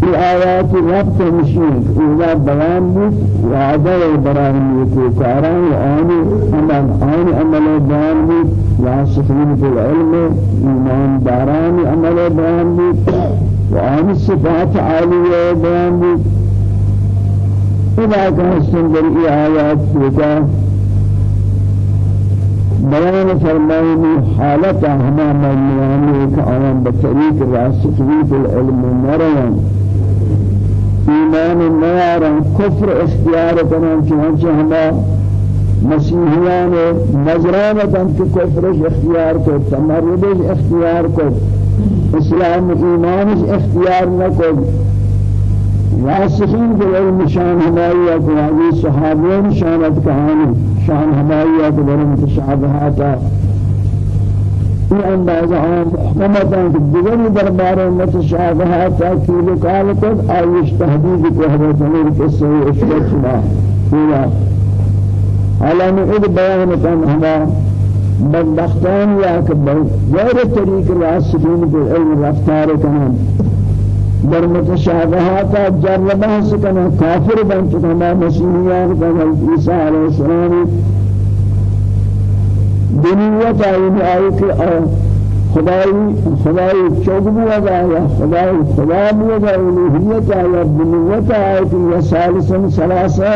في آيات ربط مشين إذا بيان بيت وعدى براهم يتوكاران وآني أمان. آني أمل بيان بيت وعصفين في العلم إيمان داران أمل بيان بيت. وآني صفات عالية بيان بيت. إذا كان السندر آيات توكا بيان فرمائني حالة هما من يعني كأوان بطريق الراسخين في العلم مريم ایمان نیارن کفر اختیار کنن چنانچه ہما مسیحیان نظرانتن که کفرش اختیار کو تمردش اختیار کو اسلام ایمانش اختیار نکو واسخین کے علم شان ہمائی کو حدیث صحابین شانت کہانی شان ہمائی کو در متشابہاتا این اندازه آن محکمتان که دیگری درباره متشابهات تاکید کال کد آیش تهدید که حضرت امیر قصه اشتر شما هوا حالا هما بدبختان یا که غیر طریق راسخین کے علم رفتار کنن در متشابهات جربه سکنن کافر بن چکن مسیحیان کنن عیسی علیہ السلام دنیت آئی آئی کہ خدای خدای چوک بودا یا خدای خدا بودا الوهیت یا دنیت آئی کہ یہ ثالثا ثلاثا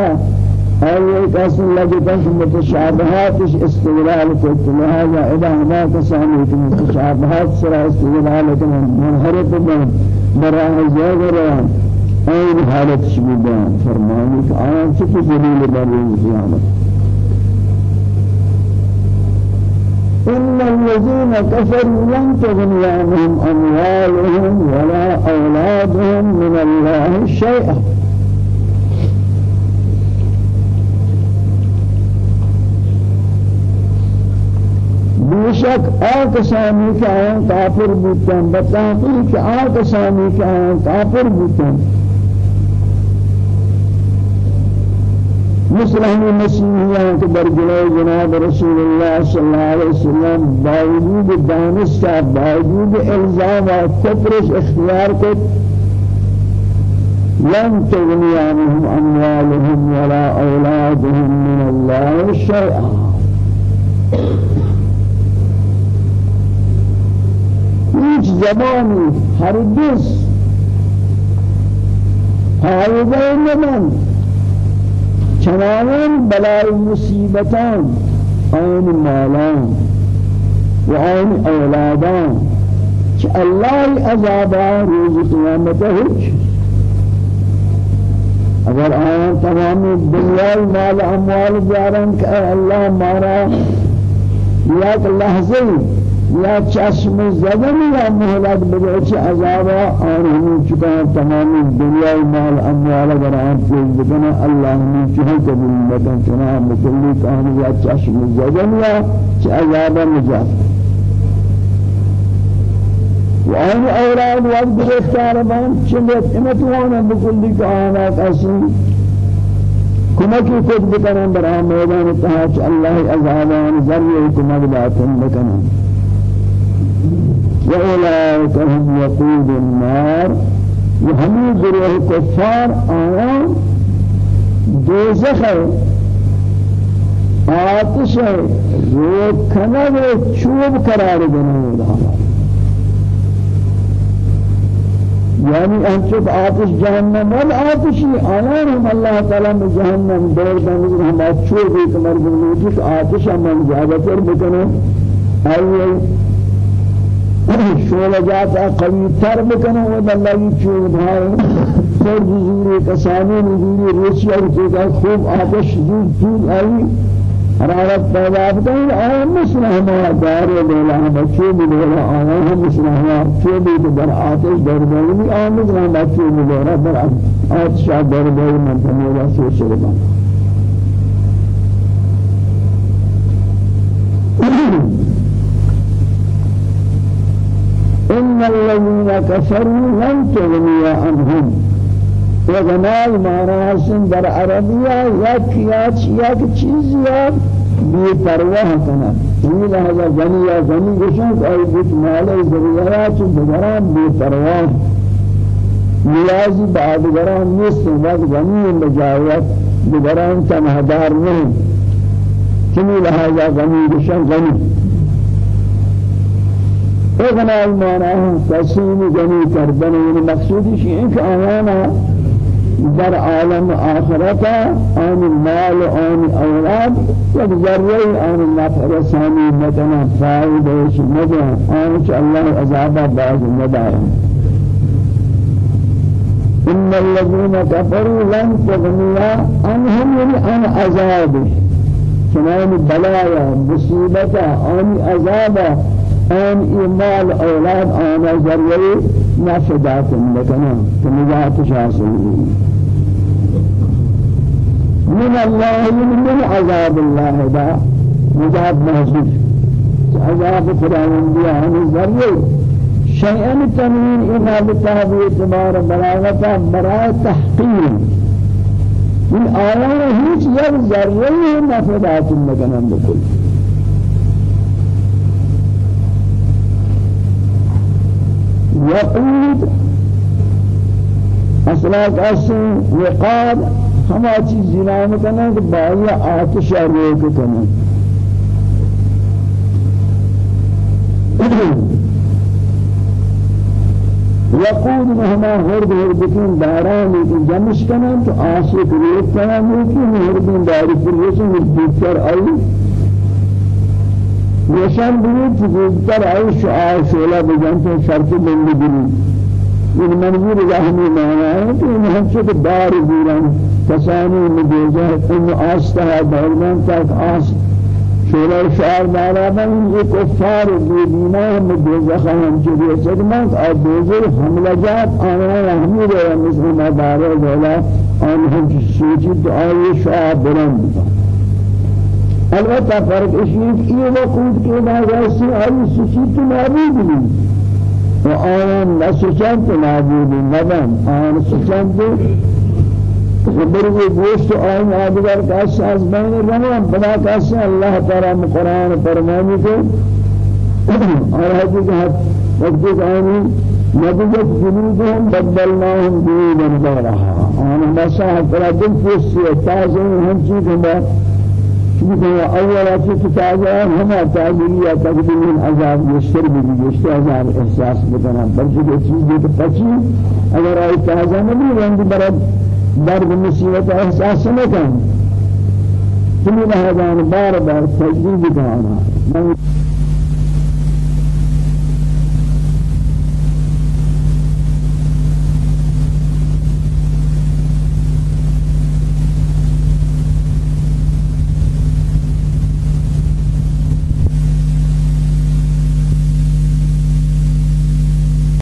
اور یہ قسم لگتا کہ متشابہات استغلال کو لہذا اذا ما کسانی کہ متشابہات سرا استغلال کرنا منحرف بن براہ زیادہ این حالت شبی بیان فرمانی کہ آن چکی دلیل بر قیامت إن الذين كفروا لن تغني عنهم أموالهم ولا أولادهم من الله شيئا. بیشک آکسانی که آن کافر بودن بتحقیق آکسانی که آن کافر بودن ہمیں مسیحیان کے درجلے جناب رسول اللہ صلی اللہ علیہ وسلم باوجود دانستہ باوجود الزام و کو لن تغني عنهم أموالهم ولا أولادهم من الله شيئا هیچ زمانی هرگز فایده نمند چنانان بلائی مصیبتان آن مالان و آن اولادان کہ اللہ عذابا روز قیامت ہچ۔ اگر آیان تمام دنیا مال اموال جارن کہ اللہ مارا یک لحظه یا چشم زدن یا مهلت بده چه عذاب آن همین چکا تمام دنیا مال اموال در آن پیش بکنه الله همین چه قبول بکن چنان مکلی کانی یا چشم زدن یا چه عذاب نجات و آن أولاد وقت گرفتار بان چه امتوانا بکلی کانا کسی کمکی خود بکنن بر آن میدان تحاچ الله عذابان ذریعه کمک باتن بکنن وأولئك هم وقود النار. وهمي گروه كفار آيان دوزخ آتش روکنه و چوب قرار دنه يعني أنشد آتش جهنم والآتشي آيان هم الله تعالى من جهنم دور بنظر هم أتشوبي كمر بنوتك آتش من زيادة بكنا أي شعلہ جاتا قوی تر بکنه و دلائی چوب بھائی سر جزیری کسانی نزیری ریچی اور خوب آتش زود زود آئی حرارت پیدا بکنی آیا مثل ہمارا دار دولا بچے بھی دولا آیا ہم مثل ہمارا بچے بھی در آتش در بہنی آیا مثل ہم بچے بھی دولا در آتش در بہنی من تمیلا سوچ رہا إن الذين كفروا لن تغني عنهم. وغنال معناهن در عربیه یک یا یک چیزی بی پرواہ کنا یہ لہذا غنی یا غنی گشن اور بیت مال ضروریات دیگران بی پرواہ نیازی بعد دیگران نیست وقت غنی مجاوت دیگران تنهدار نہیں چنی لہذا غنی گشن غنی اغنى المعنى تسليم غني كردن يعني مقصود شيء کہ آیانا در عالم آخرتا آن المال آن أولاد یک ذریعی آن نفع رسانی متنا فائدش مدن. آنچ الله عذاب باز مدار إن الذين كفروا لن تغني عنهم عن عذابه چنان بلايا مصيبتا آن عذابا آن إيمال أولاد آن ذریعی نفع داتن متنا كنجاتش حاصل من الله من عذاب الله دا. مجاب محسوس عذاب خداوندی ہم ذریعے شيئا تنوين إلا بتابع اعتبار بلاغتا برای تحقیر. من آیان هیچ یک ذریعه نفدات مکنن بکل وقود أصلا قسم وقاد ہم چیز زنان کرنا کہ بائی آتش روک کرنا وقود مهما هرد هردكين داران لیکن جمش کنن تو آشک ریت کنن لیکن هردین داری پریشن مجدودتر آئی نشان بود زودتر آی شعاع شعله بجن تو شرط بند بود این منظور رحمی ما ہے این همچه که چکے دار کسانی مجھوزہ این آسته دارند تک آست شعله شعار دارند این یک یہ کفار دیدینا ہم مجھوزہ خواہم چکے سکمت اور دوزر حملہ جات آنہا رحمی رہا مسلمہ داره دل آنہا سوچی تو آئی شعاع بلند البتہ فرق اشیاء یہ وقود کے ایسی آئی سوچی تو نابود نہیں و آن نسوچند نابود نبن آن سوچند خبر گوشت آن آدگر کاش از بین رمان بنا کاش الله تعالی قرآن فرمانی کو اور حقیقت وقت آنی نبیت جنودهم بدلناهم جنودا غيرها آن مساحة فلا فوسي تازه هم چیز چونکہ أولا چیز تازہ ہما تازگی تقدیم عذاب یشتر بھی یشتر عذاب إحساس بکنا بلکہ یہ چیز دیکھ پچی اگر آئی تازہ نبی رنگ برد درد مصیبت احساس نکن. چنین لہذا بار بار تجدید